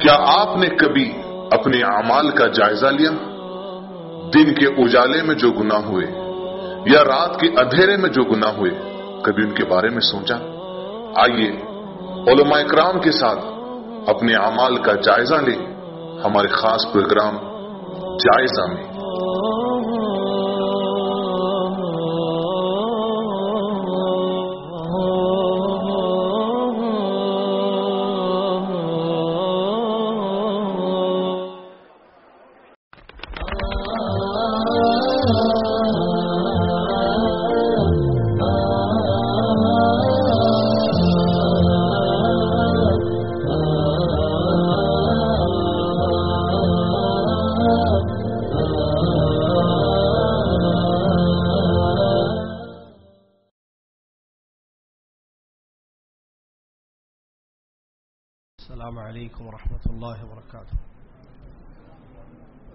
کیا آپ نے کبھی اپنے اعمال کا جائزہ لیا؟ دن کے اجالے میں جو گنا ہوئے یا رات کے اندھیرے میں جو گنا ہوئے، کبھی ان کے بارے میں سوچا؟ آئیے، علماء اکرام کے ساتھ اپنے اعمال کا جائزہ لیں، ہمارے خاص پروگرام جائزہ میں۔ السلام عليكم ورحمة الله وبركاته.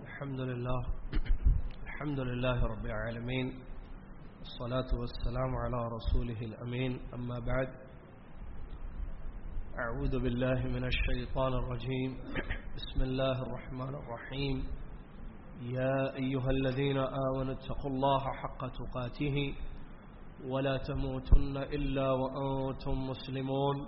الحمد لله الحمد لله رب العالمين الصلاة والسلام على رسوله الأمين. أما بعد، أعوذ بالله من الشيطان الرجيم. بسم الله الرحمن الرحيم. يا أيها الذين آمنوا اتقوا الله حق تقاته ولا تموتن إلا وأنتم مسلمون.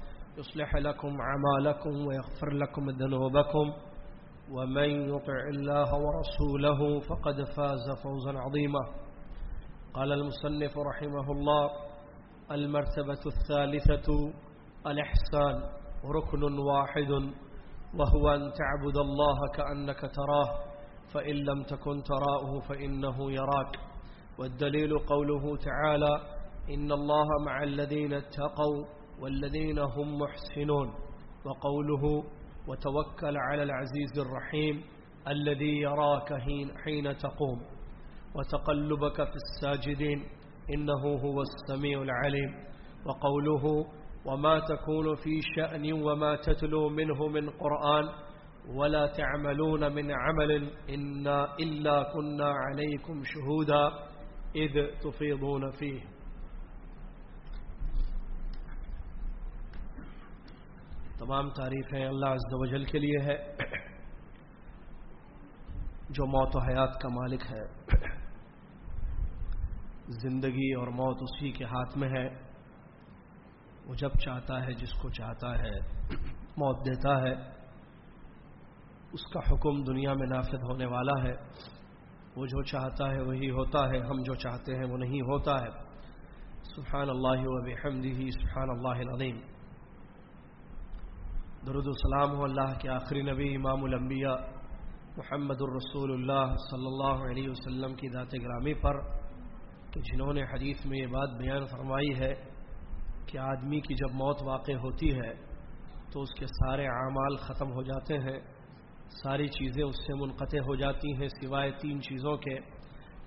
يصلح لكم عمالكم ويغفر لكم ذنوبكم ومن يطع الله ورسوله فقد فاز فوزا عظيما قال المصنف رحمه الله المرتبة الثالثة الإحسان ركن واحد وهو أن تعبد الله كأنك تراه فإن لم تكن تراه فإنه يراك والدليل قوله تعالى إن الله مع الذين اتقوا والذين هم محسنون. وقوله وتوكل على العزيز الرحيم الذي يراك حين تقوم. وتقلبك في الساجدين إنه هو السميع العليم. وقوله وما تكون في شأن وما تتلو منه من قرآن ولا تعملون من عمل إنا إلا كنا عليكم شهودا إذ تفيضون فيه. تمام تعریفیں اللہ عز و جل کے لیے ہے۔ جو موت و حیات کا مالک ہے۔ زندگی اور موت اسی کے ہاتھ میں ہے۔ وہ جب چاہتا ہے جس کو چاہتا ہے، موت دیتا ہے۔ اس کا حکم دنیا میں نافذ ہونے والا ہے۔ وہ جو چاہتا ہے وہی ہوتا ہے۔ ہم جو چاہتے ہیں وہ نہیں ہوتا ہے۔ سبحان اللہ و بحمدہ، سبحان اللہ العظیم۔ درود السلام ہو اللہ کے آخری نبی امام الانبیاء محمد الرسول اللہ صلی اللہ علیہ وسلم کی ذات گرامی پر کہ جنہوں نے حدیث میں یہ بات بیان فرمائی ہے کہ آدمی کی جب موت واقع ہوتی ہے تو اس کے سارے اعمال ختم ہو جاتے ہیں، ساری چیزیں اس سے منقطع ہو جاتی ہیں، سوائے تین چیزوں کے۔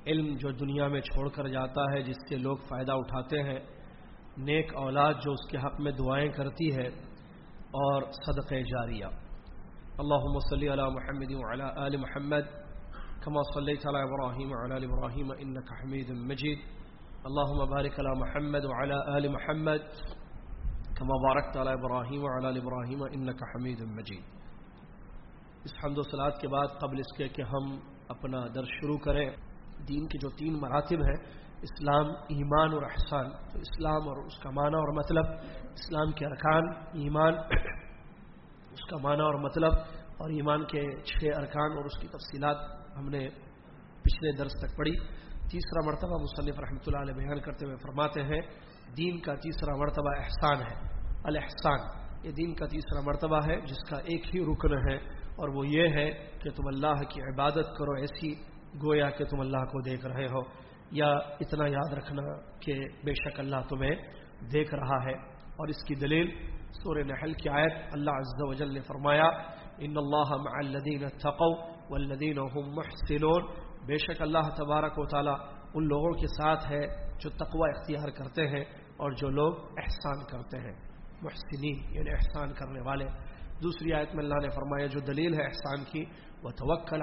علم جو دنیا میں چھوڑ کر جاتا ہے، جس سے لوگ فائدہ اٹھاتے ہیں۔ نیک اولاد جو اس کے حق میں دعائیں کرتی ہے اور صدق جاریہ۔ اللہم صلی علی محمد وعلا آل محمد، کما صلیت علی ابراہیم وعلا آل ابراہیم انکا حمید مجید۔ اللہم بارک علی محمد وعلا آل محمد، کما بارکت علی ابراہیم وعلا آل ابراہیم انکا حمید مجید۔ اس حمد و صلات کے بعد قبل اس کے کہ ہم اپنا درس شروع کریں۔ دین کے جو تین مراتب ہیں اسلام ایمان اور احسان، تو اسلام اور اس کا معنی اور مطلب اسلام کے ارکان ایمان، اس کا معنی اور مطلب اور ایمان کے چھ ارکان اور اس کی تفصیلات ہم نے پچھلے درس تک پڑھی۔ تیسرا مرتبہ مصنف رحمۃ اللہ علیہ بیان کرتے ہوئے فرماتے ہیں، دین کا تیسرا مرتبہ احسان ہے الحسان یہ دین کا تیسرا مرتبہ ہے، جس کا ایک ہی رکن ہے، اور وہ یہ ہے کہ تم اللہ کی عبادت کرو، ایسی گویا کہ تم اللہ کو دیکھ رہے ہو۔ یا اتنا یاد رکھنا کہ بے شک اللہ تمہیں دیکھ رہا ہے۔ اور اس کی دلیل سورہ نحل کی آیت اللہ عز و جل نے فرمایا، ان اللہ مع الذین اتقوا والذین هم محسنون بے شک اللہ تبارک و تعالی ان لوگوں کے ساتھ ہے جو تقوی اختیار کرتے ہیں اور جو لوگ احسان کرتے ہیں۔ محسنین یعنی احسان کرنے والے۔ دوسری آیت میں اللہ نے فرمایا، جو دلیل ہے احسان کی وہ توکل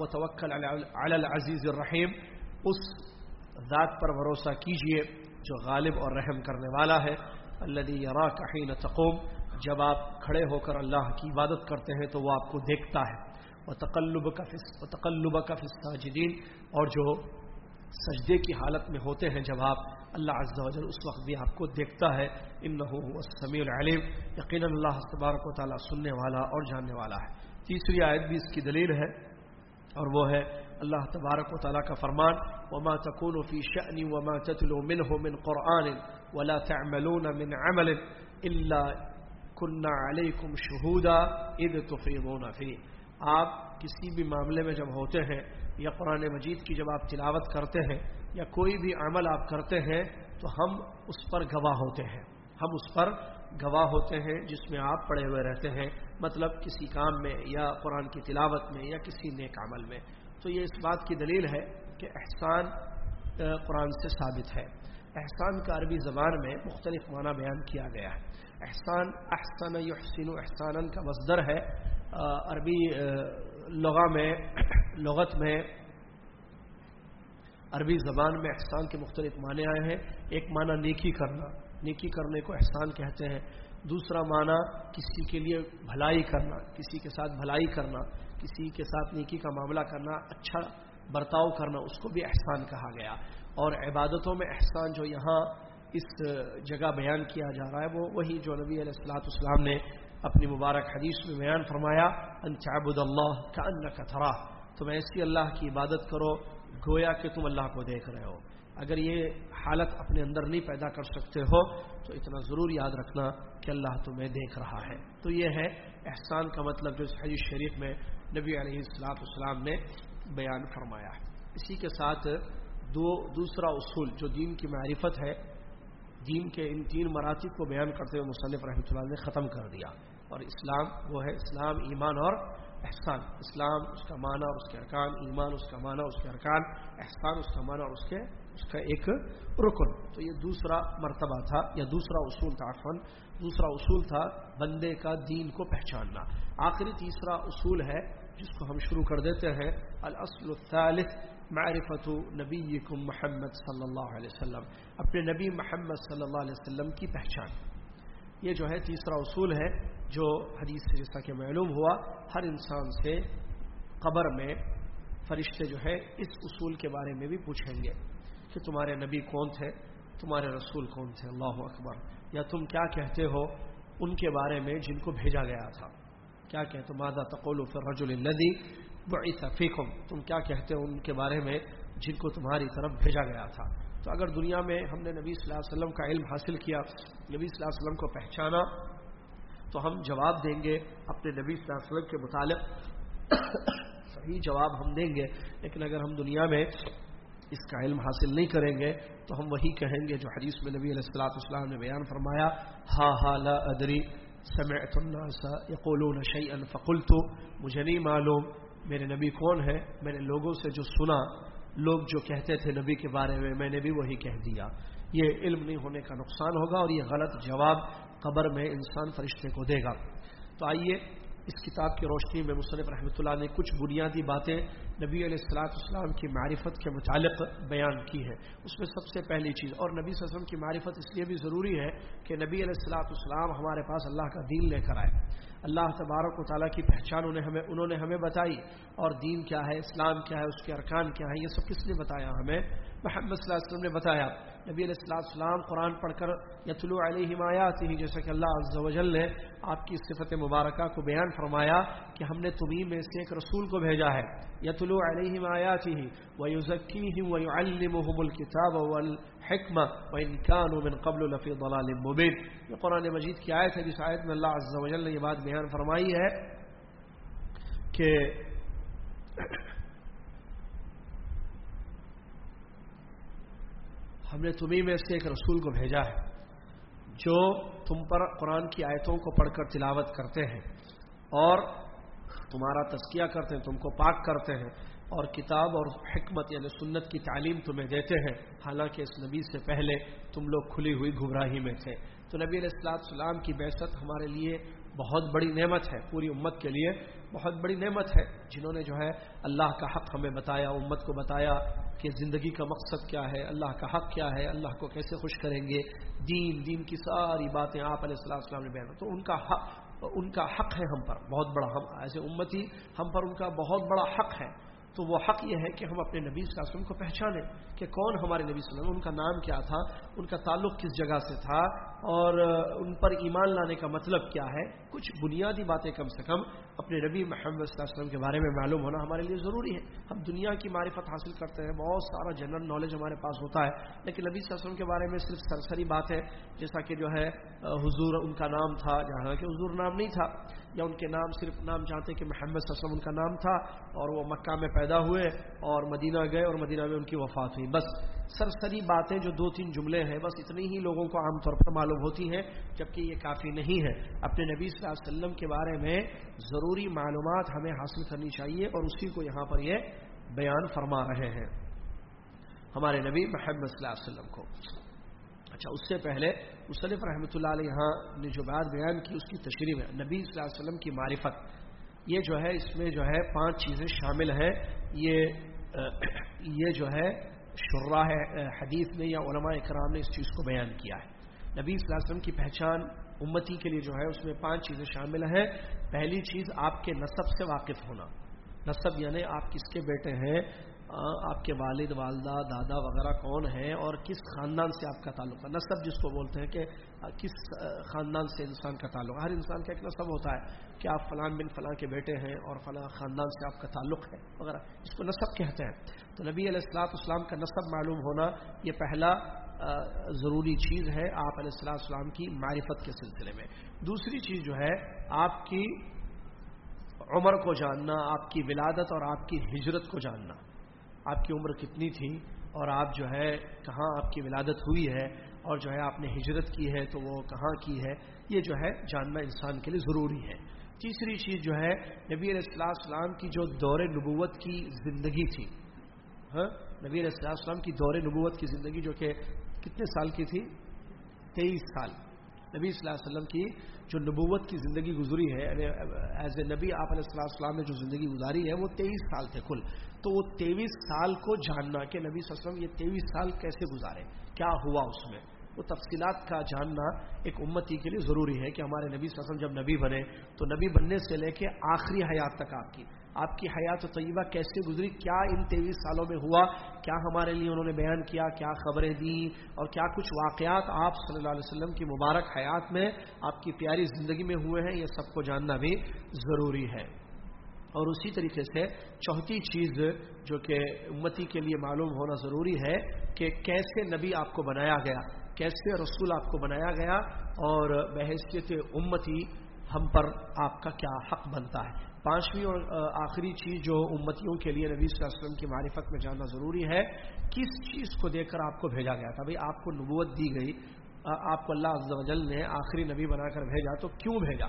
وہ توکل العزیز الرحیم اس ذات پر بھروسہ کیجیے جو غالب اور رحم کرنے والا ہے۔ اللہ یرا کہیں تقوم۔ جب آپ کھڑے ہو کر اللہ کی عبادت کرتے ہیں تو وہ آپ کو دیکھتا ہے۔ وہ تقلب کا تقلب کا فساجدین اور جو سجدے کی حالت میں ہوتے ہیں، جب آپ اللہ عز و جل اس وقت بھی آپ کو دیکھتا ہے۔ ان سمیع العلیم۔ یقینا اللہ تبارک و تعالیٰ سننے والا اور جاننے والا ہے۔ تیسری آیت بھی اس کی دلیل ہے۔ اور وہ ہے اللہ تبارک و تعالیٰ کا فرمان، وما تكون في شأن وما تتلو منه من قرآن ولا تعملون من عمل إلا كنا عليكم شهودا إذ تفيضون فيه۔ آپ کسی بھی معاملے میں جب ہوتے ہیں یا قرآن مجید کی جب آپ تلاوت کرتے ہیں یا کوئی بھی عمل آپ کرتے ہیں، تو ہم اس پر گواہ ہوتے ہیں۔ ہم اس پر گواہ ہوتے ہیں جس میں آپ پڑے ہوئے رہتے ہیں۔ مطلب کسی کام میں یا قرآن کی تلاوت میں یا کسی نیک عمل میں۔ تو یہ اس بات کی دلیل ہے کہ احسان قرآن سے ثابت ہے۔ احسان کا عربی زبان میں مختلف معنی بیان کیا گیا ہے۔ احسان، احسن یحسن احسان کا مصدر ہے۔ عربی لغہ میں، لغت میں، عربی زبان میں احسان کے مختلف معنی آئے ہیں۔ ایک معنی نیکی کرنا، نیکی کرنے کو احسان کہتے ہیں۔ دوسرا معنی کسی کے لیے بھلائی کرنا، کسی کے ساتھ بھلائی کرنا، کسی کے ساتھ نیکی کا معاملہ کرنا اچھا برتاؤ کرنا، اس کو بھی احسان کہا گیا۔ اور عبادتوں میں احسان جو یہاں اس جگہ بیان کیا جا رہا ہے، وہ وہی جو نبی علیہ السلاۃ اسلام نے اپنی مبارک حدیث میں بیان فرمایا، ان چابد اللہ کا ان کا تم ایسی اللہ کی عبادت کرو، گویا کہ تم اللہ کو دیکھ رہے ہو۔ اگر یہ حالت اپنے اندر نہیں پیدا کر سکتے ہو، تو اتنا ضرور یاد رکھنا کہ اللہ تمہیں دیکھ رہا ہے۔ تو یہ ہے احسان کا مطلب جو اس حدیث شریف میں نبی علیہ السلاط اسلام نے بیان فرمایا ہے۔ اسی کے ساتھ دو، دوسرا اصول جو دین کی معرفت ہے، دین کے ان تین مراتب کو بیان کرتے ہوئے مصنف رحمۃ اللہ نے ختم کر دیا۔ اور اسلام، وہ ہے اسلام، ایمان اور احسان، اسلام اس کا معنی اور اس کے ارکان، ایمان اس کا معنی اس کے ارکان، احسان اس کا معنی اور اس کے، اس کا ایک رکن۔ تو یہ دوسرا مرتبہ تھا، یا دوسرا اصول تھا عفن دوسرا اصول تھا بندے کا دین کو پہچاننا۔ آخری تیسرا اصول ہے جس کو ہم شروع کر دیتے ہیں الاصل الثالث، معرفت نبی محمد صلی اللہ علیہ وسلم۔ اپنے نبی محمد صلی اللہ علیہ وسلم کی پہچان۔ یہ جو ہے تیسرا اصول ہے جو حدیث سے جیسا کہ معلوم ہوا، ہر انسان سے قبر میں فرشتے جو ہے اس اصول کے بارے میں بھی پوچھیں گے کہ تمہارے نبی کون تھے، تمہارے رسول کون تھے؟ اللہ اکبر۔ یا تم کیا کہتے ہو ان کے بارے میں جن کو بھیجا گیا تھا؟ کیا کہتے مادہ تقول فر رج الندی بڑی تم کیا کہتے ہو ان کے بارے میں جن کو تمہاری طرف بھیجا گیا تھا؟ تو اگر دنیا میں ہم نے نبی صلی اللہ علیہ وسلم کا علم حاصل کیا، نبی صلی اللہ علیہ وسلم کو پہچانا، تو ہم جواب دیں گے اپنے نبی صلی اللہ علیہ وسلم کے متعلق۔ صحیح جواب ہم دیں گے، لیکن اگر ہم دنیا میں اس کا علم حاصل نہیں کریں گے، تو ہم وہی کہیں گے جو حدیث میں نبی علیہ السلاۃ والسلام نے بیان فرمایا، ہا ہا لا ادری، سمعت الناس يقولون شيئا فقلت، مجھے نہیں معلوم میرے نبی کون ہے میں نے لوگوں سے جو سنا لوگ جو کہتے تھے نبی کے بارے میں میں نے بھی وہی کہہ دیا۔ یہ علم نہیں ہونے کا نقصان ہوگا اور یہ غلط جواب قبر میں انسان فرشتے کو دے گا۔ تو آئیے اس کتاب کی روشنی میں مصنف رحمۃ اللہ نے کچھ بنیادی باتیں نبی علیہ السلاۃ اسلام کی معرفت کے متعلق بیان کی ہے۔ اس میں سب سے پہلی چیز، اور نبی صلی اللہ علیہ وسلم کی معرفت اس لیے بھی ضروری ہے کہ نبی علیہ السلاۃ اسلام ہمارے پاس اللہ کا دین لے کر آئے۔ اللہ تبارک و تعالیٰ کی پہچان انہیں ہمیں انہوں نے ہمیں بتائی اور دین کیا ہے، اسلام کیا ہے، اس کے ارکان کیا ہے یہ سب کس نے بتایا؟ ہمیں محمد صلی اللہ علیہ وسلم نے بتایا۔ نبی علیہ السلام السلام قرآن پڑھ کر یتلو علیہ حمایات ہی جیسا کہ اللہ عز و جل نے آپ کی صفت مبارکہ کو بیان فرمایا کہ ہم نے تمہیں میں سے ایک رسول کو بھیجا ہے۔ یتلو علیہ حمایات ہی وہ یوزکی ہی وہ المحب الکتاب من قبل لفی ضلال مبین یہ قرآن مجید کی آیت ہے، جس آیت میں اللہ عز و جل نے یہ بات بیان فرمائی ہے کہ ہم نے تمہیں میں سے ایک رسول کو بھیجا ہے، جو تم پر قرآن کی آیتوں کو پڑھ کر تلاوت کرتے ہیں اور تمہارا تذکیہ کرتے ہیں، تم کو پاک کرتے ہیں اور کتاب اور حکمت یعنی سنت کی تعلیم تمہیں دیتے ہیں۔ حالانکہ اس نبی سے پہلے تم لوگ کھلی ہوئی گھبراہی میں تھے۔ تو نبی علیہ السلاط السلام کی بحثت ہمارے لیے بہت بڑی نعمت ہے، پوری امت کے لیے بہت بڑی نعمت ہے۔ جنہوں نے جو ہے اللہ کا حق ہمیں بتایا، امت کو بتایا کہ زندگی کا مقصد کیا ہے، اللہ کا حق کیا ہے، اللہ کو کیسے خوش کریں گے۔ دین دین کی ساری باتیں آپ علیہ السلام السلام نے بیان تو ان کا حق ان کا حق ہے ہم پر، بہت بڑا ہم، ایسے امتی ہم پر ان کا بہت بڑا حق ہے۔ تو وہ حق یہ ہے کہ ہم اپنے نبی صلی اللہ علیہ وسلم کو پہچانیں کہ کون ہمارے نبی صلی اللہ علیہ وسلم، ان کا نام کیا تھا، ان کا تعلق کس جگہ سے تھا، اور ان پر ایمان لانے کا مطلب کیا ہے۔ کچھ بنیادی باتیں کم سے کم اپنے نبی محمد صلی اللہ علیہ وسلم کے بارے میں معلوم ہونا ہمارے لیے ضروری ہے۔ ہم دنیا کی معرفت حاصل کرتے ہیں، بہت سارا جنرل نالج ہمارے پاس ہوتا ہے۔ لیکن نبی صلی اللہ علیہ وسلم کے بارے میں صرف سرسری بات ہے، جیسا کہ جو ہے حضور ان کا نام تھا، جہاں کہ حضور نام نہیں تھا، یا ان کے نام صرف نام چاہتے کہ محمد صلی اللہ علیہ وسلم ان کا نام تھا اور وہ مکہ میں پیدا ہوئے اور مدینہ گئے اور مدینہ میں ان کی وفات ہوئی۔ بس سرسری باتیں جو دو تین جملے ہیں، بس اتنی ہی لوگوں کو عام طور پر معلوم ہوتی ہیں، جبکہ یہ کافی نہیں ہے۔ اپنے نبی صلی اللہ علیہ وسلم کے بارے میں ضروری معلومات ہمیں حاصل کرنی چاہیے اور اسی کو یہاں پر یہ بیان فرما رہے ہیں۔ ہمارے نبی محمد صلی اللہ علیہ وسلم کو۔ اچھا اس سے پہلے مصنف رحمۃ اللہ علیہ یہاں نے جو بات بیان کی، اس کی تشریح میں نبی صلی اللہ علیہ وسلم کی معرفت۔ یہ جو ہے، اس میں جو ہے پانچ چیزیں شامل ہیں۔ یہ یہ جو ہے شراہ حدیث نے یا علماء اکرام نے اس چیز کو بیان کیا ہے۔ نبی صلی اللہ علیہ وسلم کی پہچان امتی کے لیے جو ہے اس میں پانچ چیزیں شامل ہیں۔ پہلی چیز، آپ کے نصب سے واقف ہونا۔ نصب یعنی آپ کس کے بیٹے ہیں؟ آپ کے والد، والدہ، دادا وغیرہ کون ہیں؟ اور کس خاندان سے آپ کا تعلق ہے؟ نصب جس کو بولتے ہیں کہ کس خاندان سے انسان کا تعلق؟ ہر انسان کا ایک نصب ہوتا ہے کہ آپ فلاں بن فلاں کے بیٹے ہیں اور فلاں خاندان سے آپ کا تعلق ہے وغیرہ اس کو نصب کہتے ہیں۔ تو نبی علیہ السلاط اسلام کا نصب معلوم ہونا یہ پہلا ضروری چیز ہے آپ علیہ السلام السلام کی معرفت کے سلسلے میں۔ دوسری چیز جو ہے، آپ کی عمر کو جاننا، آپ کی ولادت اور آپ کی ہجرت کو جاننا۔ آپ کی عمر کتنی تھی اور آپ جو ہے، کہاں آپ کی ولادت ہوئی ہے اور جو ہے آپ نے ہجرت کی ہے تو وہ کہاں کی ہے؟ یہ جو ہے جاننا انسان کے لیے ضروری ہے۔ تیسری چیز جو ہے، نبی علیہ السلام السلام کی جو دور نبوت کی زندگی تھی۔ ہاں؟ نبی علیہ السلام السلام کی دور نبوت کی زندگی جو کہ کتنے سال کی تھی؟ تیئیس سال۔ نبی صلی اللہ علیہ وسلم کی جو نبوت کی زندگی گزری ہے یعنی ایز اے نبی آپ علیہ السلام السلام نے جو زندگی گزاری ہے، وہ تیئیس سال تھے کل۔ تو وہ تیئیس سال کو جاننا کہ نبی صلی اللہ علیہ وسلم یہ تیئیس سال کیسے گزارے؟ کیا ہوا اس میں؟ وہ تفصیلات کا جاننا ایک امتی کے لیے ضروری ہے کہ ہمارے نبی صلی اللہ علیہ وسلم جب نبی بنے تو نبی بننے سے لے کے آخری حیات تک آپ کی آپ کی حیات و طیبہ کیسے گزری؟ کیا ان تیئیس سالوں میں ہوا؟ کیا ہمارے لیے انہوں نے بیان کیا؟ کیا خبریں دی اور کیا کچھ واقعات آپ صلی اللہ علیہ وسلم کی مبارک حیات میں آپ کی پیاری زندگی میں ہوئے ہیں؟ یہ سب کو جاننا بھی ضروری ہے۔ اور اسی طریقے سے چوتھی چیز جو کہ امتی کے لیے معلوم ہونا ضروری ہے کہ کیسے نبی آپ کو بنایا گیا، کیسے رسول آپ کو بنایا گیا اور بحثیت امتی ہم پر آپ کا کیا حق بنتا ہے۔ پانچویں اور آخری چیز جو امتیوں کے لیے نبی صلی اللہ علیہ وسلم کی معرفت میں جاننا ضروری ہے، کس چیز کو دیکھ کر آپ کو بھیجا گیا تھا؟ بھائی، آپ کو نبوت دی گئی، آپ کو اللہ عز و جل نے آخری نبی بنا کر بھیجا، تو کیوں بھیجا؟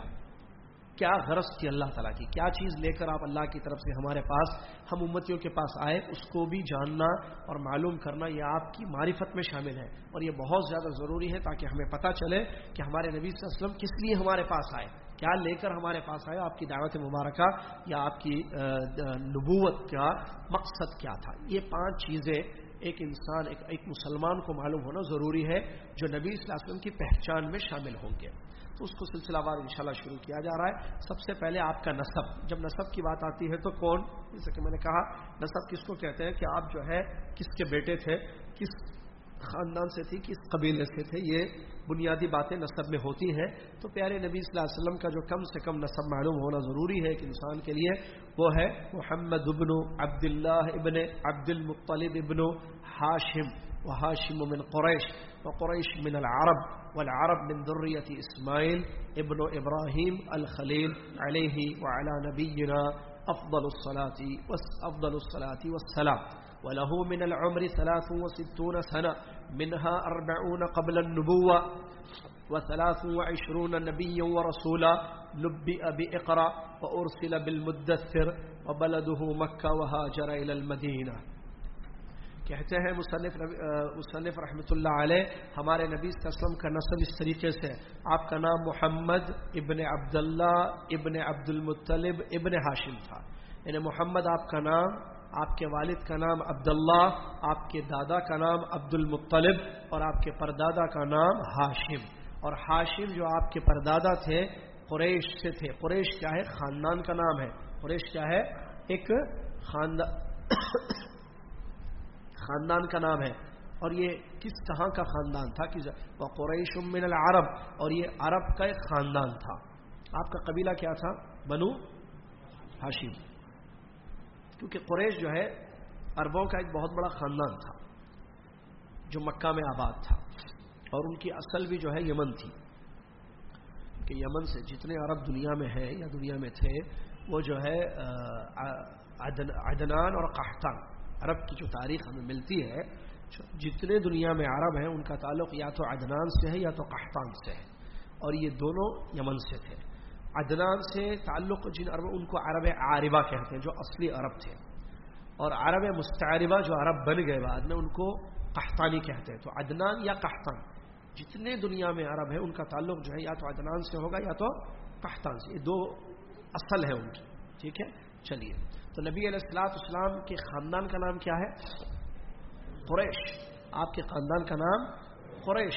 کیا غرض تھی اللہ تعالیٰ کی؟ کیا چیز لے کر آپ اللہ کی طرف سے ہمارے پاس، ہم امتیوں کے پاس آئے؟ اس کو بھی جاننا اور معلوم کرنا یہ آپ کی معرفت میں شامل ہے اور یہ بہت زیادہ ضروری ہے تاکہ ہمیں پتہ چلے کہ ہمارے نبی صلی اللہ علیہ وسلم کس لیے ہمارے پاس آئے۔ کیا لے کر ہمارے پاس آئے؟ آپ کی دعوت مبارکہ یا آپ کی نبوت کا مقصد کیا تھا؟ یہ پانچ چیزیں ایک انسان، ایک ایک مسلمان کو معلوم ہونا ضروری ہے جو نبی صلی اللہ علیہ وسلم کی پہچان میں شامل ہوں گے۔ تو اس کو سلسلہ وار انشاءاللہ شروع کیا جا رہا ہے۔ سب سے پہلے آپ کا نصب۔ جب نصب کی بات آتی ہے تو کون؟ جیسے کہ میں نے کہا، نصب کس کو کہتے ہیں؟ کہ آپ جو ہے، کس کے بیٹے تھے، کس خاندان سے تھی، کس قبیلے سے تھے، یہ بنیادی باتیں نصب میں ہوتی ہیں۔ تو پیارے نبی صلی اللہ علیہ وسلم کا جو کم سے کم نصب معلوم ہونا ضروری ہے ایک انسان کے لیے، وہ ہے محمد ابن عبداللہ ابن عبد المطلب ابن ہاشم وهاشم من قريش وقريش من العرب۔ والعرب من ذرية إسماعيل ابن إبراهيم الخليل عليه وعلى نبينا أفضل الصلاة أفضل الصلاة والسلام. وله من العمر ثلاث وستون سنة، منها أربعون قبل النبوة، وثلاث وعشرون نبيا ورسولا. نبئ بإقرأ وأرسل بالمدثر، وبلده مكة وهاجر إلى المدينة. کہتے ہیں مصنف مصنف رحمۃ اللہ علیہ، ہمارے نبی صلی اللہ علیہ وسلم کا نصب اس طریقے سے آپ کا نام محمد ابن عبداللہ ابن عبد المطلب ابن ہاشم تھا۔ یعنی محمد آپ کا نام، آپ کے والد کا نام عبداللہ، آپ کے دادا کا نام عبد المطلب اور آپ کے پردادا کا نام ہاشم اور ہاشم جو آپ کے پردادا تھے، قریش سے تھے۔ قریش کیا ہے؟ خاندان کا نام ہے۔ قریش کیا ہے؟ ایک خاندان خاندان کا نام ہے اور یہ کس طرح کا خاندان تھا کہ قریش من العرب اور یہ عرب کا ایک خاندان تھا آپ کا قبیلہ کیا تھا؟ بنو ہاشم. کیونکہ قریش جو ہے عربوں کا ایک بہت بڑا خاندان تھا جو مکہ میں آباد تھا اور ان کی اصل بھی جو ہے یمن تھی کہ یمن سے جتنے عرب دنیا میں ہیں یا دنیا میں تھے وہ جو ہے عدنان اور قحطان. عرب کی جو تاریخ ہمیں ملتی ہے جتنے دنیا میں عرب ہیں، ان کا تعلق یا تو عدنان سے ہے یا تو قحطان سے ہے۔ اور یہ دونوں یمن سے تھے۔ عدنان سے تعلق جن عرب، ان کو عرب عاربہ کہتے ہیں، جو اصلی عرب تھے۔ اور عرب مستعربہ جو عرب بن گئے بعد میں، ان کو قحطانی کہتے ہیں۔ تو عدنان یا قحطان، جتنے دنیا میں عرب ہیں، ان کا تعلق جو ہے یا تو عدنان سے ہوگا یا تو قحطان سے۔ یہ دو اصل ہے ان کی۔ ٹھیک ہے؟ چلیے۔ تو نبی علیہ السلاط اسلام کے خاندان کا نام کیا ہے؟ قریش. آپ کے خاندان کا نام قریش،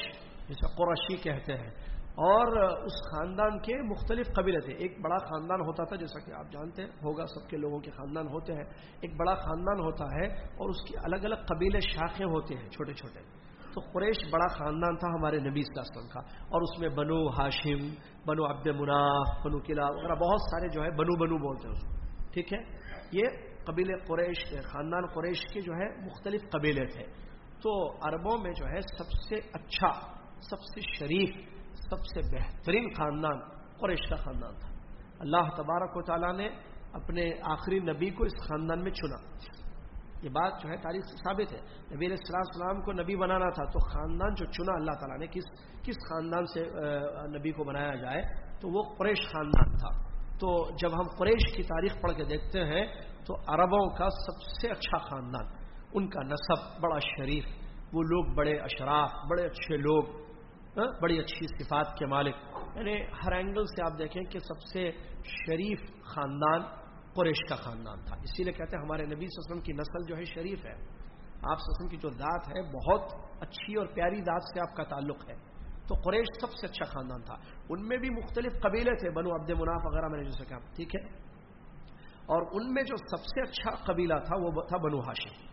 جسے قرشی کہتے ہیں۔ اور اس خاندان کے مختلف قبیلے تھے۔ ایک بڑا خاندان ہوتا تھا، جیسا کہ آپ جانتے ہیں ہوگا، سب کے لوگوں کے خاندان ہوتے ہیں۔ ایک بڑا خاندان ہوتا ہے اور اس کی الگ الگ قبیلے شاخیں ہوتے ہیں، چھوٹے چھوٹے۔ تو قریش بڑا خاندان تھا ہمارے نبی صلی اللہ علیہ وسلم کا۔ اور اس میں بنو ہاشم، بنو عبد مناف، بنو قلعہ وغیرہ بہت سارے جو ہے، بنو بنو بولتے ہیں اس کو۔ ٹھیک ہے؟ یہ قبیلے قریش، خاندان قریش کے جو ہے مختلف قبیلے تھے۔ تو عربوں میں جو ہے سب سے اچھا سب سے شریف، سب سے بہترین خاندان قریش کا خاندان تھا۔ اللہ تبارک و تعالیٰ نے اپنے آخری نبی کو اس خاندان میں چنا۔ یہ بات جو ہے تاریخ سے ثابت ہے۔ نبی علیہ السلام السلام کو نبی بنانا تھا، تو خاندان جو چنا اللہ تعالیٰ نے، کس کس خاندان سے نبی کو بنایا جائے، تو وہ قریش خاندان تھا۔ تو جب ہم قریش کی تاریخ پڑھ کے دیکھتے ہیں تو عربوں کا سب سے اچھا خاندان، ان کا نصب بڑا شریف وہ لوگ بڑے اشراف، بڑے اچھے لوگ ہاں، بڑی اچھی صفات کے مالک۔ یعنی ہر اینگل سے آپ دیکھیں کہ سب سے شریف خاندان قریش کا خاندان تھا۔ اسی لیے کہتے ہیں ہمارے نبی وسلم کی نسل جو ہے شریف ہے۔ آپ وسلم کی جو ذات ہے، بہت اچھی اور پیاری ذات سے آپ کا تعلق ہے۔ تو قریش سب سے اچھا خاندان تھا۔ ان میں بھی مختلف قبیلے تھے، بنو عبد مناف وغیرہ میں نے جیسے کہا ٹھیک ہے؟ اور ان میں جو سب سے اچھا قبیلہ تھا، وہ تھا بنو ہاشم،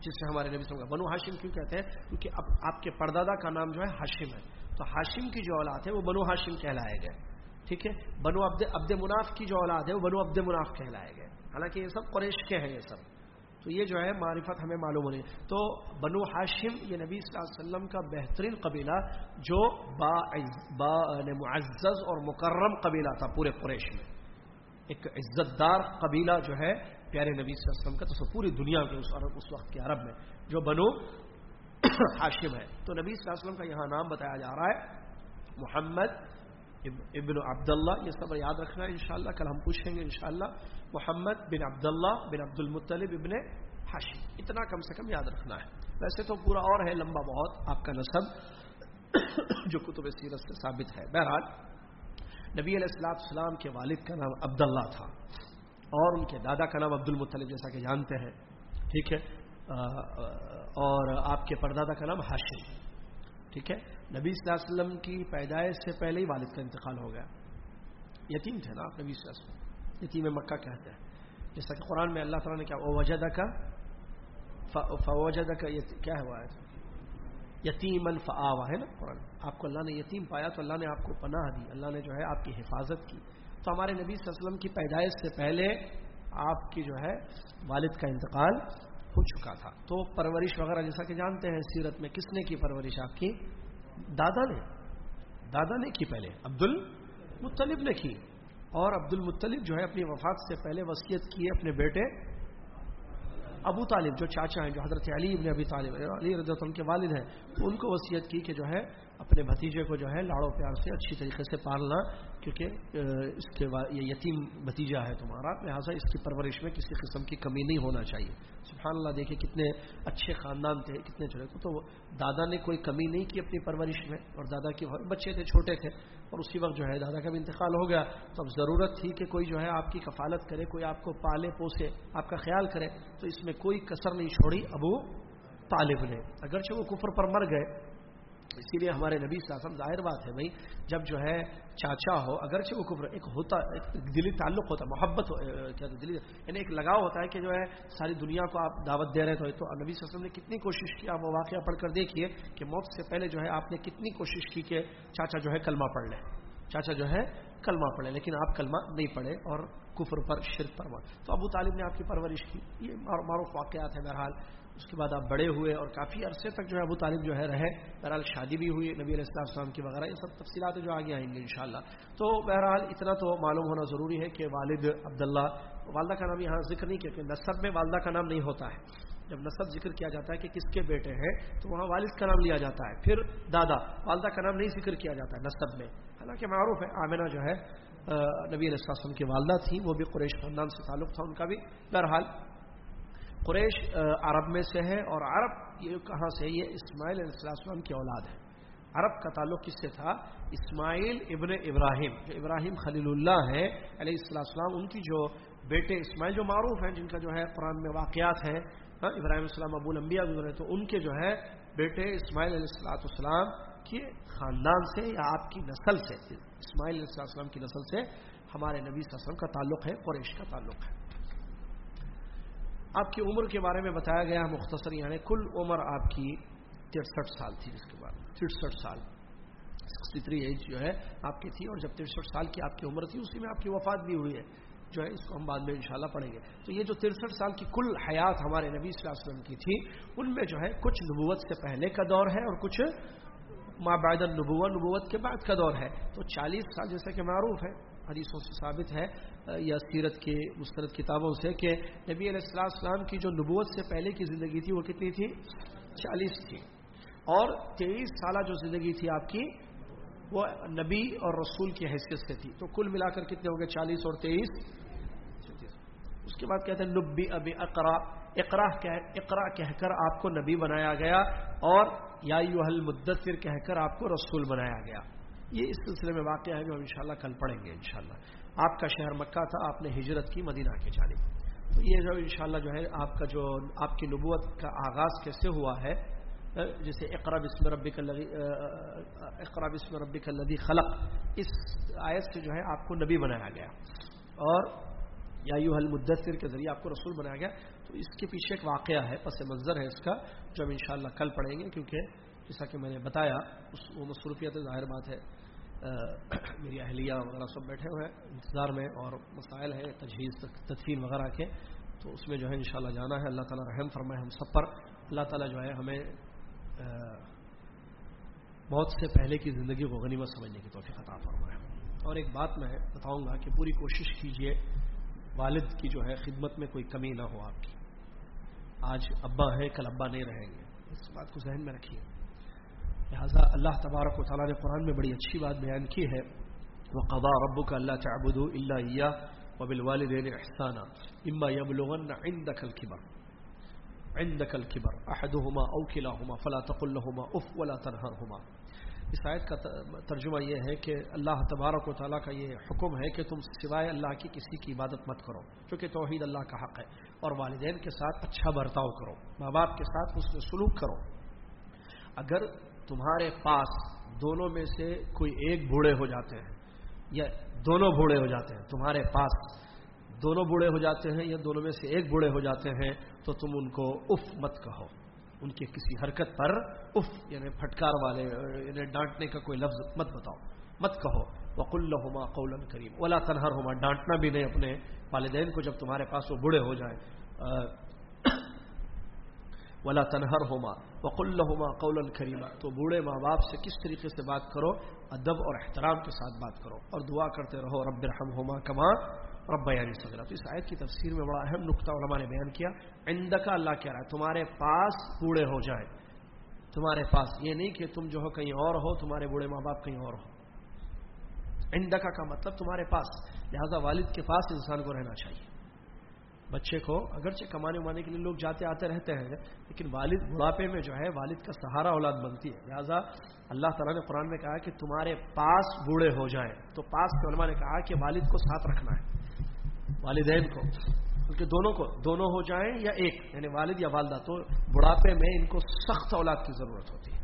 جس سے ہمارے نبی وسلم بنو ہاشم کیوں کہتے ہیں؟ کیونکہ اب آپ کے پردادا کا نام جو ہے ہاشم ہے۔ تو ہاشم کی جو اولاد ہے، وہ بنو ہاشم کہلائے گئے، ٹھیک ہے؟ بنو عبد عبد مناف کی جو اولاد ہے، وہ بنو عبد مناف کہلائے گئے۔ حالانکہ یہ سب قریش کے ہیں، یہ سب۔ تو یہ جو ہے معرفت ہمیں معلوم ہونی تو بنو ہاشم یہ نبی صلی اللہ علیہ وسلم کا بہترین قبیلہ جو با با معزز اور مکرم قبیلہ تھا پورے قریش میں۔ ایک عزت دار قبیلہ جو ہے پیارے نبی صلی اللہ علیہ وسلم کا، تو پوری دنیا کے اس اس وقت کے عرب میں جو بنو ہاشم ہے۔ تو نبی صلی اللہ علیہ وسلم کا یہاں نام بتایا جا رہا ہے محمد ابن عبداللہ، یہ سب یاد رکھنا ہے انشاءاللہ، کل ہم پوچھیں گے انشاءاللہ، محمد بن عبداللہ بن عبد المطلب ابن حاشم، اتنا کم سے کم یاد رکھنا ہے۔ ویسے تو پورا اور ہے، لمبا بہت، آپ کا نصب جو کتب سیرت سے ثابت ہے۔ بہرحال، نبی علیہ السلاط السلام کے والد کا نام عبداللہ تھا اور ان کے دادا کا نام عبد المطلب جیسا کہ جانتے ہیں۔ ٹھیک ہے؟ اور آپ کے پردادا کا نام ہاشم ٹھیک ہے؟ نبی صلی اللہ علیہ وسلم کی پیدائش سے پہلے ہی والد کا انتقال ہو گیا۔ یتیم تھے نا آپ نبی صلی اللہ علیہ وسلم۔ یتیم مکہ کہتے ہیں۔ جیسا کہ قرآن میں اللہ تعالیٰ نے کیا وجد کا فوجد کا کیا ہوا ہے یتیم الفآوا ہے نا قرآن؟ آپ کو اللہ نے یتیم پایا تو اللہ نے آپ کو پناہ دی۔ اللہ نے جو ہے آپ کی حفاظت کی۔ تو ہمارے نبی صلی اللہ علیہ وسلم کی پیدائش سے پہلے آپ کی جو ہے والد کا انتقال ہو چکا تھا۔ تو پرورش وغیرہ جیسا کہ جانتے ہیں، سیرت میں کس نے کی پرورش آپ کی؟ دادا نے دادا نے کی پہلے عبد المطلب نے کی۔ اور عبد المطلب جو ہے اپنی وفات سے پہلے وصیت کی اپنے بیٹے ابو طالب، جو چاچا ہیں، جو حضرت علی ابن ابی طالب علی رضی اللہ کے والد ہیں ان کو وصیت کی کہ جو ہے اپنے بھتیجے کو جو ہے لاڑوں پیار سے اچھی طریقے سے پالنا، کیونکہ اس کے بعد یہ یتیم بھتیجا ہے تمہارا، لہٰذا اس کی پرورش میں کسی قسم کی کمی نہیں ہونا چاہیے۔ سبحان اللہ دیکھیں کتنے اچھے خاندان تھے، کتنے چھوٹے تھے تو دادا نے کوئی کمی نہیں کی اپنی پرورش میں، اور دادا کے بچے تھے، چھوٹے تھے، اور اسی وقت جو ہے دادا کا بھی انتقال ہو گیا۔ تو اب ضرورت تھی کہ کوئی جو ہے آپ کی کفالت کرے، کوئی آپ کو پالے، پوسے، آپ کا خیال کرے، تو اس میں کوئی کسر نہیں چھوڑی ابو طالب نے۔ اگرچہ وہ کفر پر مر گئے اسی لیے ہمارے نبی ساسم ظاہر بات ہے بھائی، جب جو ہے چاچا ہو، اگرچہ وہ کفر، ایک ہوتا، ایک دلی تعلق ہوتا، محبت کیا دلی یعنی ایک لگاؤ ہوتا ہے کہ جو ہے ساری دنیا کو آپ دعوت دے رہے تو نبی وسلم نے کتنی کوشش کی، آپ وہ واقعہ پڑھ کر دیکھیے کہ موت سے پہلے جو ہے آپ نے کتنی کوشش کی کہ چاچا جو ہے کلمہ پڑھ لیں چاچا جو ہے کلمہ پڑھے لیکن آپ کلمہ نہیں پڑھے اور کفر پر شرک پر تو ابو طالب نے آپ کی پرورش کی، یہ معروف واقعات ہیں بہرحال۔ اس کے بعد آپ بڑے ہوئے اور کافی عرصے تک جو ہے ابو طالب جو ہے رہے، بہرحال شادی بھی ہوئی، نبی علیہ السلام السلام کی وغیرہ، یہ سب تفصیلات جو آگے آئیں گے انشاءاللہ۔ تو بہرحال اتنا تو معلوم ہونا ضروری ہے کہ والد عبداللہ، والدہ کا نام یہاں ذکر نہیں کیا نصب میں والدہ کا نام نہیں ہوتا ہے۔ جب نصب ذکر کیا جاتا ہے کہ کس کے بیٹے ہیں، تو وہاں والد کا نام لیا جاتا ہے۔ پھر دادا، والدہ کا نام نہیں ذکر کیا جاتا ہے نصب میں۔ حالانکہ معروف ہے، آمینہ جو ہے نبی علیہ السلام کی والدہ تھی، وہ بھی قریش خاندان سے تعلق تھا ان کا بھی۔ بہرحال قریش عرب میں سے ہے اور عرب یہ کہاں سے یہ اسماعیل علیہ السلام کی اولاد ہے۔ عرب کا تعلق کس سے تھا؟ اسماعیل ابن ابراہیم، جو ابراہیم خلیل اللہ ہے علیہ السلام ان کی جو بیٹے اسماعیل جو معروف ہیں، جن کا جو ہے قرآن میں واقعات ہیں ہاں، ابراہیم السلام، ابو الانبیاء گزرے تو ان کے جو ہے بیٹے اسماعیل علیہ السلاۃ السلام کے خاندان سے یا آپ کی نسل سے، اسماعیل علیہ السلام کی نسل سے ہمارے نبی صلی اللہ علیہ وسلم کا تعلق ہے، قریش کا تعلق ہے۔ آپ کی عمر کے بارے میں بتایا گیا مختصر یعنی کل عمر آپ کی ترسٹھ سال تھی جس کے بعد۔ ترسٹھ سال۔ سکسٹی تھری ایج جو ہے آپ کی تھی اور جب ترسٹھ سال کی آپ کی عمر تھی، اسی میں آپ کی وفات بھی ہوئی ہے۔ جو ہے اس کو ہم بعد میں انشاءاللہ پڑھیں گے۔ تو یہ جو ترسٹھ سال کی کل حیات ہمارے نبی صلی اللہ علیہ وسلم کی تھی، ان میں جو ہے کچھ نبوت سے پہلے کا دور ہے اور کچھ ماں بعد النبوت نبوت کے بعد کا دور ہے۔ تو چالیس سال جیسا کہ معروف ہے۔ حدیثوں سے ثابت ہے یا سیرت کے مسترد کتابوں سے کہ نبی علیہ السلام السلام کی جو نبوت سے پہلے کی زندگی تھی وہ کتنی تھی؟ چالیس تھی۔ اور تیئیس سالہ جو زندگی تھی آپ کی، وہ نبی اور رسول کی حیثیت سے تھی۔ تو کل ملا کر کتنے ہو گئے؟ چالیس اور تیئیس۔ اس کے بعد کہتے ہیں، نبی ابی اقرا۔ اقرا اقرا کہہ کر آپ کو نبی بنایا گیا اور یا یو مدثر کہہ کر آپ کو رسول بنایا گیا۔ یہ اس سلسلے میں واقعہ ہے جو ہم انشاءاللہ کل پڑھیں گے انشاءاللہ۔ آپ کا شہر مکہ تھا، آپ نے ہجرت کی مدینہ کے جانب۔ تو یہ جو انشاءاللہ جو ہے، آپ کا جو، آپ کی نبوت کا آغاز کیسے ہوا ہے؟ جیسے اقرا بسم ربک الذی اقرا بسم ربک الذی خلق۔ اس آیت سے جو ہے، آپ کو نبی بنایا گیا۔ اور یا یو المدثر کے ذریعے آپ کو رسول بنایا گیا۔ تو اس کے پیچھے ایک واقعہ ہے، پس منظر ہے اس کا، جو ہم انشاءاللہ کل پڑھیں گے، کیونکہ جیسا کہ میں نے بتایا، اس وہ مصروفیت ظاہر بات ہے۔ میری اہلیہ وغیرہ سب بیٹھے ہوئے ہیں، انتظار میں اور مسائل ہیں، تجہیز تدفین وغیرہ کے، تو اس میں جو ہے انشاءاللہ جانا ہے۔ اللہ تعالیٰ رحم فرمائے ہم سب پر۔ اللہ تعالیٰ جو ہے ہمیں بہت سے پہلے کی زندگی کو غنیمت سمجھنے کی توفیق عطا فرمائے۔ اور ایک بات میں بتاؤں گا کہ پوری کوشش کیجیے والد کی جو ہے خدمت میں کوئی کمی نہ ہو آپ کی۔ آج ابا ہے کل ابا نہیں رہیں گے۔ اس بات کو ذہن میں رکھیے۔ لہٰذا اللہ تبارک و تعالیٰ نے قرآن میں بڑی اچھی بات بیان کی ہے۔ وہ قبا رب کا اللہ چابود اللہ وبل والدین احسانہ اما یبلغن عندك الكبر۔ عندك الكبر احدهما او كلاهما فلا تقل لهما اف ولا تنهرهما۔ اس آیت کا ترجمہ یہ ہے کہ اللہ تبارک و تعالیٰ کا یہ حکم ہے کہ تم سوائے اللہ کی کسی کی عبادت مت کرو کیونکہ توحید اللہ کا حق ہے۔ اور والدین کے ساتھ اچھا برتاؤ کرو، ماں باپ کے ساتھ اس میں سلوک کرو۔ اگر تمہارے پاس دونوں میں سے کوئی ایک بوڑھے ہو جاتے ہیں یا دونوں بوڑھے ہو جاتے ہیں، تمہارے پاس دونوں بوڑھے ہو جاتے ہیں یا دونوں میں سے ایک بوڑھے ہو جاتے ہیں، تو تم ان کو اف مت کہو۔ ان کی کسی حرکت پر اف یعنی پھٹکار والے یعنی ڈانٹنے کا کوئی لفظ مت بتاؤ، مت کہو۔ وقل ہوما قول کریم اولا تنہر ہوما ڈانٹنا بھی نہیں اپنے والدین کو جب تمہارے پاس وہ بوڑھے ہو جائیں۔ ولا تنہر ہوما وقل ہوما قول کریما تو بوڑھے ماں باپ سے کس طریقے سے بات کرو؟ ادب اور احترام کے ساتھ بات کرو اور دعا کرتے رہو، رب رحم ہوما کما رب بیانی سگرا تو اس آیت کی تفسیر میں بڑا اہم نقطہ علماء نے بیان کیا عندکا اللہ کہہ رہا ہے، تمہارے پاس بوڑھے ہو جائیں تمہارے پاس یہ نہیں کہ تم جو ہو کہیں اور ہو، تمہارے بوڑھے ماں باپ کہیں اور ہو۔ اندکا کا مطلب تمہارے پاس، لہذا والد کے پاس انسان کو رہنا چاہیے۔ بچے کو اگرچہ کمانے ومانے کے لیے لوگ جاتے آتے رہتے ہیں، لیکن والد بڑھاپے میں جو ہے والد کا سہارا اولاد بنتی ہے۔ لہٰذا اللہ تعالیٰ نے قرآن میں کہا کہ تمہارے پاس بوڑھے ہو جائیں۔ تو پاس کے علماء نے کہا کہ والد کو ساتھ رکھنا ہے، والدین کو، بلکہ دونوں کو، دونوں ہو جائیں یا ایک یعنی والد یا والدہ۔ تو بڑھاپے میں ان کو سخت اولاد کی ضرورت ہوتی ہے۔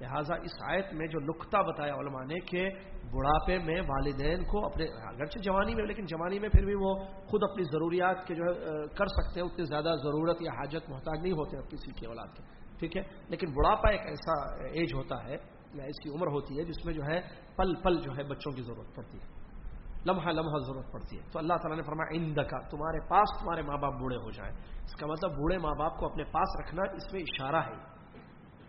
لہٰذا اس آیت میں جو نقطہ بتایا علماء نے کہ بڑھاپے میں والدین کو اپنے اگرچہ جوانی میں لیکن جوانی میں پھر بھی وہ خود اپنی ضروریات کے جو ہے کر سکتے ہیں، اتنی زیادہ ضرورت یا حاجت محتاج نہیں ہوتے کسی کی اولاد کے۔ ٹھیک ہے؟ لیکن بڑھاپا ایک ایسا ایج ہوتا ہے یا ایسی عمر ہوتی ہے جس میں جو ہے پل پل جو ہے بچوں کی ضرورت پڑتی ہے۔ لمحہ لمحہ ضرورت پڑتی ہے۔ تو اللہ تعالیٰ نے فرمایا اند کا تمہارے پاس تمہارے ماں باپ بوڑھے ہو جائیں۔ اس کا مطلب بوڑھے ماں باپ کو اپنے پاس رکھنا اس میں اشارہ ہے۔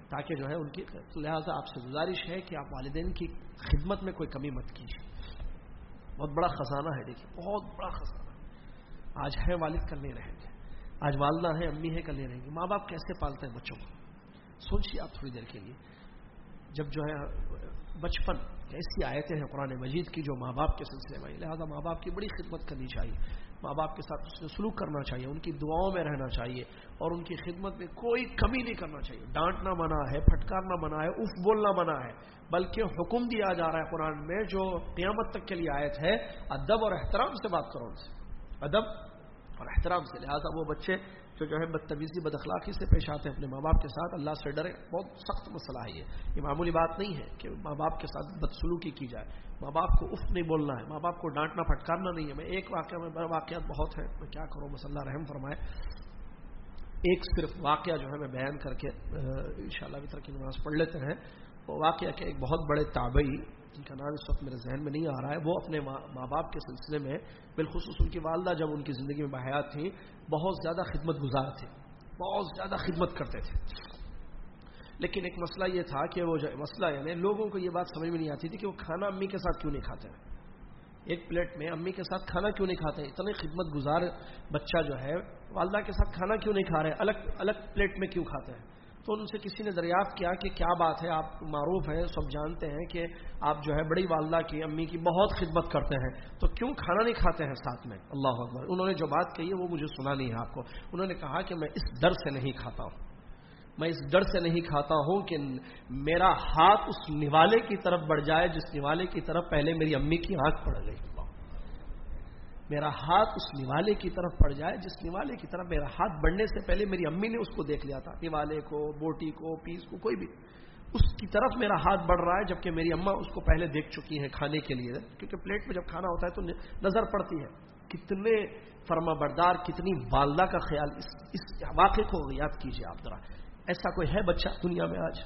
تاکہ جو ہے ان کی لہٰذا آپ سے گزارش ہے کہ آپ والدین کی خدمت میں کوئی کمی مت کیجیے۔ بہت بڑا خزانہ ہے، دیکھیے، بہت بڑا خزانہ۔ آج ہے، والد کل نہیں رہیں گے۔ آج والدہ ہے امی ہے کل نہیں رہیں گے۔ ماں باپ کیسے پالتے ہیں بچوں کو؟ سوچیے آپ تھوڑی دیر کے لیے۔ جب جو ہے، بچپن ایسی آیتیں ہیں قرآن مجید کی جو ماں باپ کے سلسلے میں لہٰذا ماں باپ کی بڑی خدمت کرنی چاہیے۔ ماں باپ کے ساتھ اس نے سلوک کرنا چاہیے، ان کی دعاؤں میں رہنا چاہیے اور ان کی خدمت میں کوئی کمی نہیں کرنا چاہیے۔ ڈانٹنا منع ہے پھٹکارنا منع ہے، اف بولنا منع ہے، بلکہ حکم دیا جا رہا ہے قرآن میں جو قیامت تک کے لیے آیت ہے، ادب اور احترام سے بات کرو ان سے۔ ادب اور احترام سے، لہٰذا وہ بچے جو جو ہے بدتمیزی بد اخلاقی سے پیش آتے ہیں اپنے ماں باپ کے ساتھ، اللہ سے ڈرے۔ بہت سخت مسئلہ ہے یہ۔ معمولی بات نہیں ہے کہ ماں باپ کے ساتھ بدسلوکی کی جائے۔ ماں باپ کو اف نہیں بولنا ہے، ماں باپ کو ڈانٹنا، پھٹکارنا نہیں ہے۔ میں ایک واقعہ، میں واقعات بہت ہیں میں کیا کروں؟ مسلح رحم فرمائے۔ ایک صرف واقعہ جو ہے میں بیان کر کے ان شاء اللہ کی نماز پڑھ لیتے ہیں وہ واقعہ کہ ایک بہت بڑے تابعی جن کا نام اس وقت میرے ذہن میں نہیں آ رہا ہے، وہ اپنے ماں باپ کے سلسلے میں، بالخصوص ان کی والدہ جب ان کی زندگی میں بحیات تھیں، بہت زیادہ خدمت گزار تھے، بہت زیادہ خدمت کرتے تھے۔ لیکن ایک مسئلہ یہ تھا کہ وہ جو مسئلہ یعنی لوگوں کو یہ بات سمجھ میں نہیں آتی تھی کہ وہ کھانا امی کے ساتھ کیوں نہیں کھاتے ہیں۔ ایک پلیٹ میں امی کے ساتھ کھانا کیوں نہیں کھاتے اتنے خدمت گزار بچہ جو ہے، والدہ کے ساتھ کھانا کیوں نہیں کھا رہے الگ الگ پلیٹ میں کیوں کھاتے ہیں؟ تو ان سے کسی نے دریافت کیا کہ کیا بات ہے، آپ معروف ہیں، سب جانتے ہیں کہ آپ جو ہے بڑی والدہ کی، امی کی بہت خدمت کرتے ہیں۔ تو کیوں کھانا نہیں کھاتے ہیں ساتھ میں؟ اللہ اکبر۔ انہوں نے جو بات کہی ہے وہ مجھے سنا نہیں ہے آپ کو۔ انہوں نے کہا کہ میں اس ڈر سے نہیں کھاتا ہوں۔ میں اس ڈر سے نہیں کھاتا ہوں کہ میرا ہاتھ اس نوالے کی طرف بڑھ جائے، جس نوالے کی طرف پہلے میری امی کی آنکھ پڑ گئی میرا ہاتھ اس نوالے کی طرف پڑ جائے، جس نوالے کی طرف میرا ہاتھ بڑھنے سے پہلے میری امی نے اس کو دیکھ لیا تھا، نوالے کو، بوٹی کو، پیس کو، کوئی بھی۔ اس کی طرف میرا ہاتھ بڑھ رہا ہے، جبکہ میری اما اس کو پہلے دیکھ چکی ہیں کھانے کے لیے، کیونکہ پلیٹ میں جب کھانا ہوتا ہے تو نظر پڑتی ہے۔ کتنے فرما بردار، کتنی والدہ کا خیال اس اس واقعے کو یاد کیجیے آپ ذرا۔ ایسا کوئی ہے بچہ دنیا میں آج؟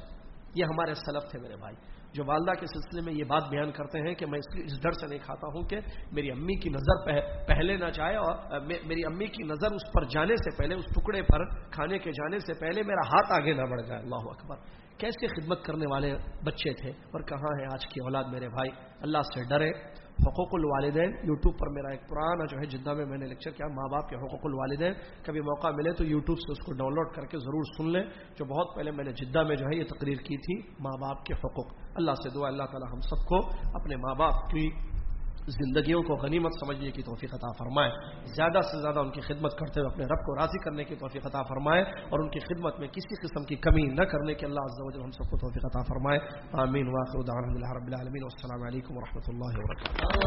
یہ ہمارے سلف تھے میرے بھائی۔ جو والدہ کے سلسلے میں یہ بات بیان کرتے ہیں کہ میں اس اس ڈر سے نہیں کھاتا ہوں کہ میری امی کی نظر پہلے نہ جائے اور میری امی کی نظر اس پر جانے سے پہلے، اس ٹکڑے پر کھانے کے جانے سے پہلے میرا ہاتھ آگے نہ بڑھ جائے۔ اللہ اکبر۔ کیسے خدمت کرنے والے بچے تھے اور کہاں ہے آج کی اولاد میرے بھائی؟ اللہ سے ڈرے۔ حقوق الوالدین. یوٹیوب پر میرا ایک پرانا جو ہے جدہ میں میں نے لیکچر کیا، ماں باپ کے حقوق الوالدین. کبھی موقع ملے تو یوٹیوب سے اس کو ڈاؤن لوڈ کر کے ضرور سن لیں، جو بہت پہلے میں نے جدہ میں جو ہے یہ تقریر کی تھی، ماں باپ کے حقوق. اللہ سے دعا، اللہ تعالی ہم سب کو اپنے ماں باپ کی زندگیوں کو غنیمت سمجھنے کی توفیق عطا فرمائے، زیادہ سے زیادہ ان کی خدمت کرتے ہوئے اپنے رب کو راضی کرنے کی توفیق عطا فرمائے اور ان کی خدمت میں کسی قسم کی کمی نہ کرنے کے اللہ عز و جل ہم سب کو توفیق عطا فرمائے۔ آمین۔ واخر دعوانا الحمد رب العالمین۔ والسلام علیکم ورحمۃ اللہ وبرکاتہ۔